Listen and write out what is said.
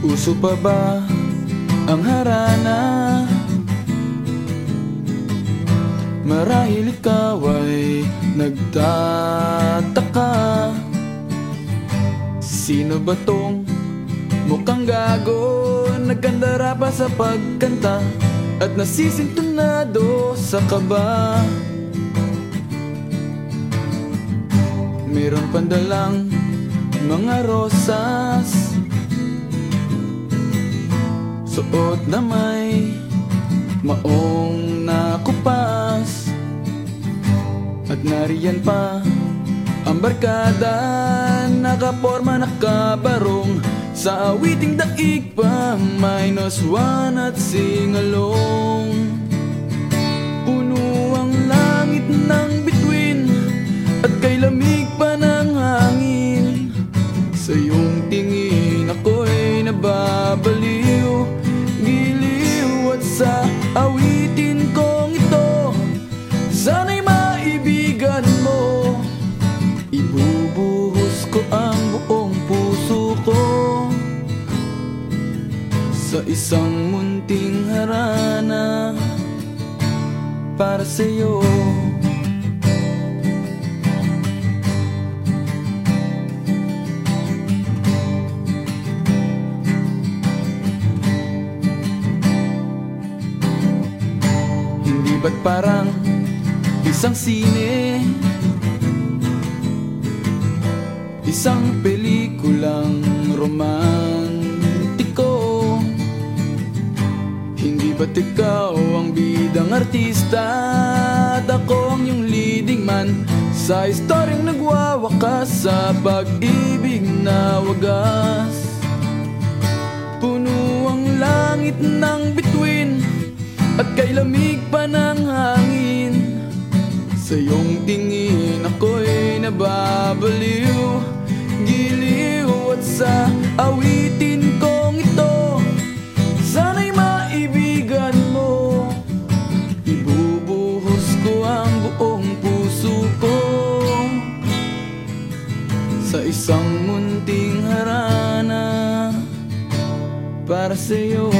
Puso pa ba ang harana? Marahil ikaw ay nagtataka. Sino ba tong mukhang gago Nagkandara pa sa pagkanta At nasisintunado sa kaba? Meron pandalang mga rosas Suot na may maong nakupas. At nariyan pa ang barkada Nakaporma nakabarong. Sa awiting daig pa Minus one at singalong Sa isang munting harana Para sa'yo. Hindi ba't parang isang sine? Isang pelikulang romantiko ba't ikaw ang bidang artista? At ako ang iyong leading man. Sa istoryang nagwawakas sa pag-ibig na wagas. Puno ang langit ng bituin At kay lamig pa ng hangin. Sa iyong tingin ako'y nababaliw Giliw at sa awitin Sa isang munting harana Para sa'yo